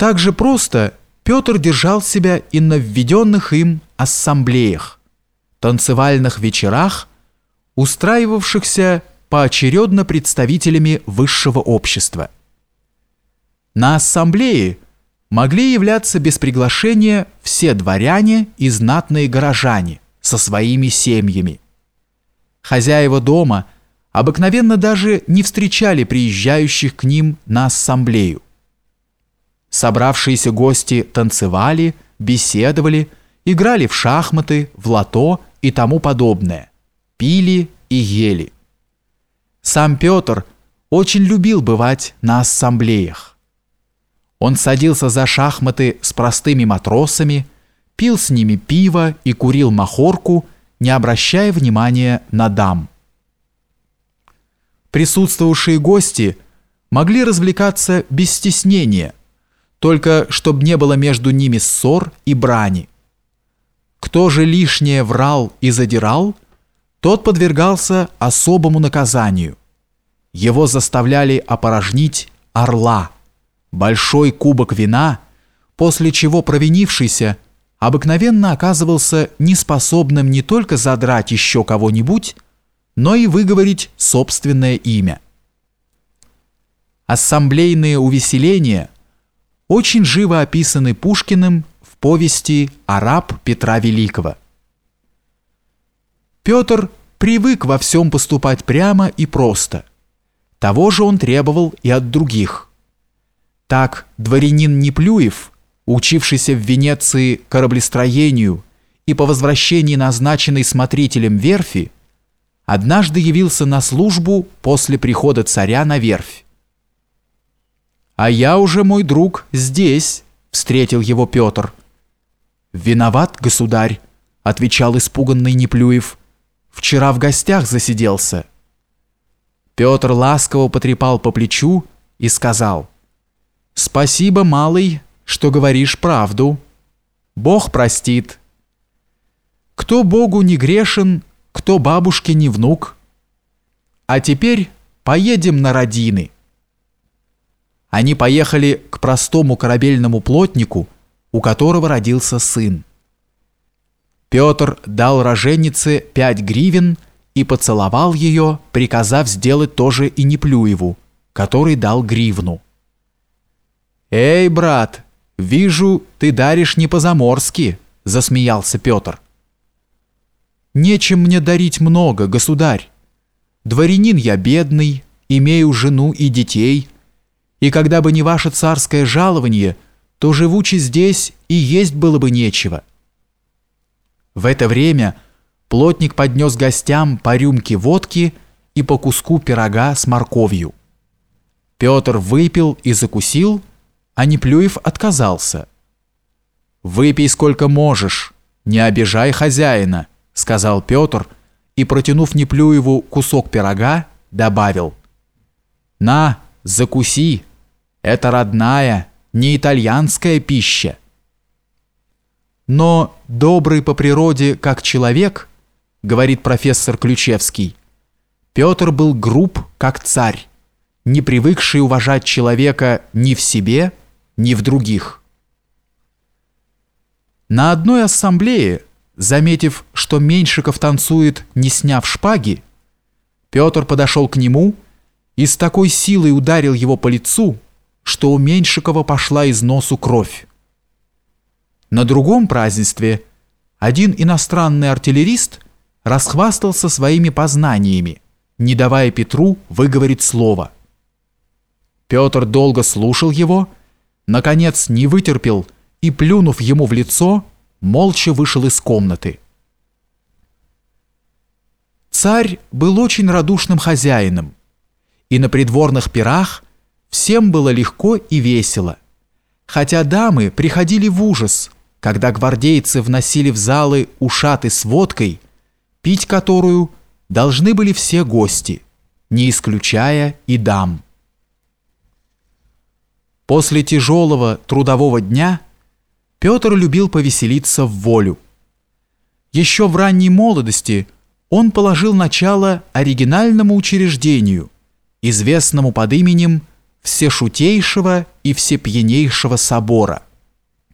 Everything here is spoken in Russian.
Так же просто Петр держал себя и на введенных им ассамблеях, танцевальных вечерах, устраивавшихся поочередно представителями высшего общества. На ассамблее могли являться без приглашения все дворяне и знатные горожане со своими семьями. Хозяева дома обыкновенно даже не встречали приезжающих к ним на ассамблею. Собравшиеся гости танцевали, беседовали, играли в шахматы, в лото и тому подобное, пили и ели. Сам Петр очень любил бывать на ассамблеях. Он садился за шахматы с простыми матросами, пил с ними пиво и курил махорку, не обращая внимания на дам. Присутствовавшие гости могли развлекаться без стеснения – только чтобы не было между ними ссор и брани. Кто же лишнее врал и задирал, тот подвергался особому наказанию. Его заставляли опорожнить орла, большой кубок вина, после чего провинившийся обыкновенно оказывался неспособным не только задрать еще кого-нибудь, но и выговорить собственное имя. Ассамблейные увеселения – очень живо описаны Пушкиным в повести «Араб Петра Великого». Петр привык во всем поступать прямо и просто. Того же он требовал и от других. Так дворянин Неплюев, учившийся в Венеции кораблестроению и по возвращении назначенный смотрителем верфи, однажды явился на службу после прихода царя на верфь. «А я уже, мой друг, здесь», — встретил его Петр. «Виноват, государь», — отвечал испуганный Неплюев. «Вчера в гостях засиделся». Петр ласково потрепал по плечу и сказал, «Спасибо, малый, что говоришь правду. Бог простит. Кто Богу не грешен, кто бабушке не внук. А теперь поедем на родины». Они поехали к простому корабельному плотнику, у которого родился сын. Петр дал роженице пять гривен и поцеловал ее, приказав сделать то же и Неплюеву, который дал гривну. «Эй, брат, вижу, ты даришь не по-заморски», — засмеялся Петр. «Нечем мне дарить много, государь. Дворянин я бедный, имею жену и детей» и когда бы не ваше царское жалование, то живучи здесь и есть было бы нечего». В это время плотник поднес гостям по рюмке водки и по куску пирога с морковью. Петр выпил и закусил, а Неплюев отказался. «Выпей сколько можешь, не обижай хозяина», — сказал Петр и, протянув Неплюеву кусок пирога, добавил. «На, закуси, это родная, не итальянская пища. Но добрый по природе как человек, говорит профессор Ключевский, Петр был груб как царь, не привыкший уважать человека ни в себе, ни в других. На одной ассамблее, заметив, что Меньшиков танцует, не сняв шпаги, Петр подошел к нему и с такой силой ударил его по лицу, что у Меньшикова пошла из носу кровь. На другом празднестве один иностранный артиллерист расхвастался своими познаниями, не давая Петру выговорить слово. Петр долго слушал его, наконец не вытерпел и, плюнув ему в лицо, молча вышел из комнаты. Царь был очень радушным хозяином, и на придворных пирах – Всем было легко и весело. Хотя дамы приходили в ужас, когда гвардейцы вносили в залы ушаты с водкой, пить которую должны были все гости, не исключая и дам. После тяжелого трудового дня Петр любил повеселиться в волю. Еще в ранней молодости он положил начало оригинальному учреждению, известному под именем всешутейшего и всепьянейшего собора –